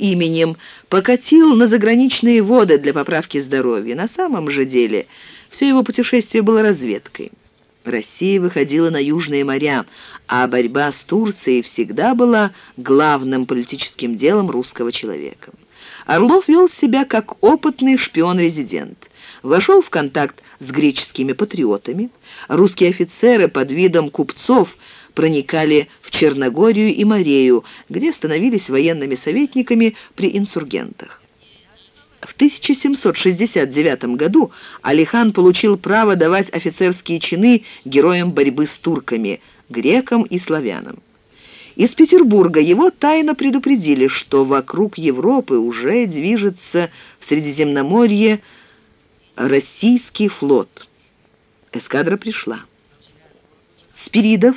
именем покатил на заграничные воды для поправки здоровья. На самом же деле все его путешествие было разведкой. Россия выходила на южные моря, а борьба с Турцией всегда была главным политическим делом русского человека. Орлов вел себя как опытный шпион-резидент. Вошел в контакт с греческими патриотами. Русские офицеры под видом купцов проникали в Черногорию и Морею, где становились военными советниками при инсургентах. В 1769 году Алихан получил право давать офицерские чины героям борьбы с турками, грекам и славянам. Из Петербурга его тайно предупредили, что вокруг Европы уже движется в Средиземноморье российский флот. Эскадра пришла. Спиридов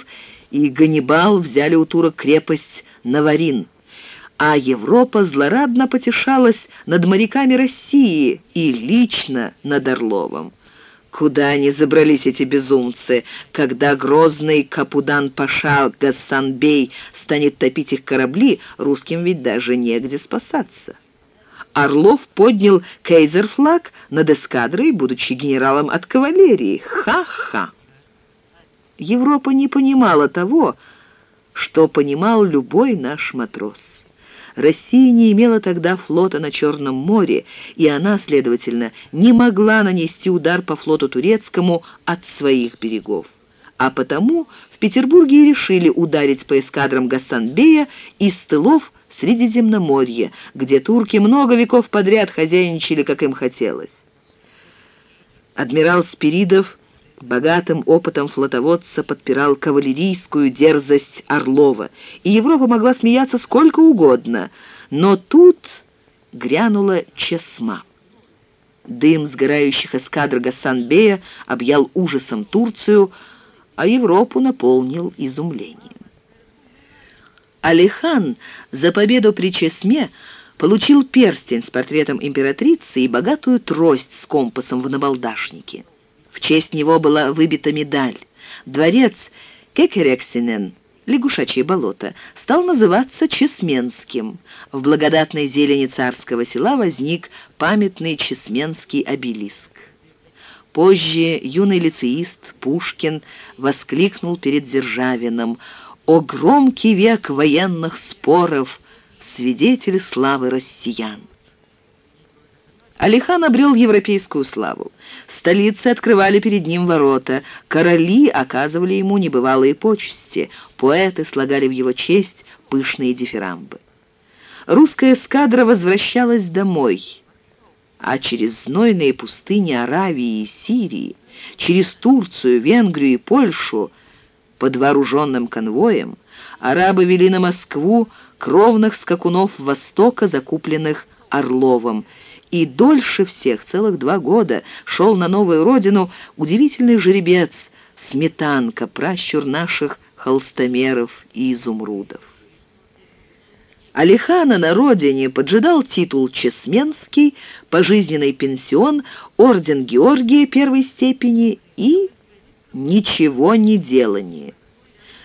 и Ганнибал взяли у турок крепость Наварин – а Европа злорадно потешалась над моряками России и лично над Орловым. Куда они забрались, эти безумцы, когда грозный Капудан-Паша Гассан-Бей станет топить их корабли, русским ведь даже негде спасаться. Орлов поднял кейзер-флаг над эскадрой, будучи генералом от кавалерии. Ха-ха! Европа не понимала того, что понимал любой наш матрос. Россия не имела тогда флота на Черном море, и она, следовательно, не могла нанести удар по флоту турецкому от своих берегов. А потому в Петербурге решили ударить по эскадрам Гасанбея из тылов Средиземноморья, где турки много веков подряд хозяйничали, как им хотелось. Адмирал Спиридов богатым опытом флотоводца подпирал кавалерийскую дерзость Орлова, и Европа могла смеяться сколько угодно, но тут грянула чесма. Дым сгорающих эскадр Гасанбея объял ужасом Турцию, а Европу наполнил изумлением. Алихан за победу при Чесме получил перстень с портретом императрицы и богатую трость с компасом в набалдашнике. В честь него была выбита медаль. Дворец Кекерексинен, лягушачье болото, стал называться Чесменским. В благодатной зелени царского села возник памятный Чесменский обелиск. Позже юный лицеист Пушкин воскликнул перед Державиным «О громкий век военных споров, свидетель славы россиян!» Алихан обрел европейскую славу. Столицы открывали перед ним ворота, короли оказывали ему небывалые почести, поэты слагали в его честь пышные дифирамбы. Русская эскадра возвращалась домой, а через знойные пустыни Аравии и Сирии, через Турцию, Венгрию и Польшу под вооруженным конвоем арабы вели на Москву кровных скакунов Востока, закупленных Орловым, и дольше всех, целых два года, шел на новую родину удивительный жеребец, сметанка, пращур наших холстомеров и изумрудов. Алихана на родине поджидал титул Чесменский, пожизненный пенсион, орден Георгия первой степени и ничего не делание.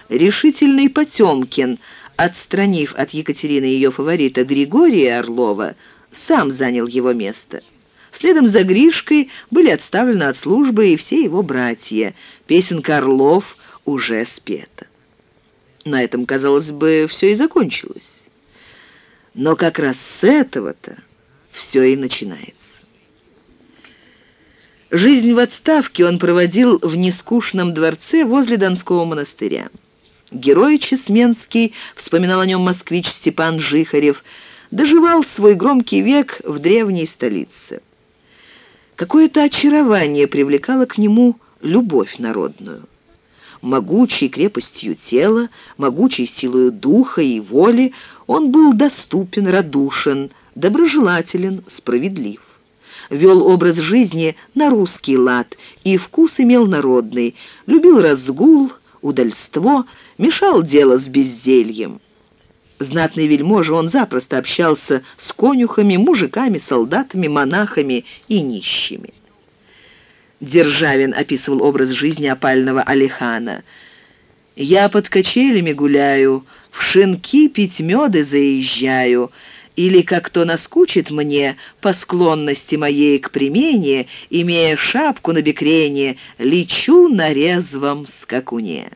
Решительный Потемкин, отстранив от Екатерины ее фаворита Григория Орлова, сам занял его место. Следом за Гришкой были отставлены от службы и все его братья. Песенка «Орлов» уже спета. На этом, казалось бы, все и закончилось. Но как раз с этого-то все и начинается. Жизнь в отставке он проводил в нескучном дворце возле Донского монастыря. Герой Чесменский, вспоминал о нем москвич Степан Жихарев – доживал свой громкий век в древней столице. Какое-то очарование привлекало к нему любовь народную. Могучей крепостью тела, могучей силой духа и воли он был доступен, радушен, доброжелателен, справедлив. Вел образ жизни на русский лад и вкус имел народный, любил разгул, удальство, мешал дело с бездельем. Знатный вельможа, он запросто общался с конюхами, мужиками, солдатами, монахами и нищими. Державин описывал образ жизни опального Алихана. «Я под качелями гуляю, в шинки пить меды заезжаю, или, как то наскучит мне, по склонности моей к примене, имея шапку на бекрень, лечу на резвом скакуне».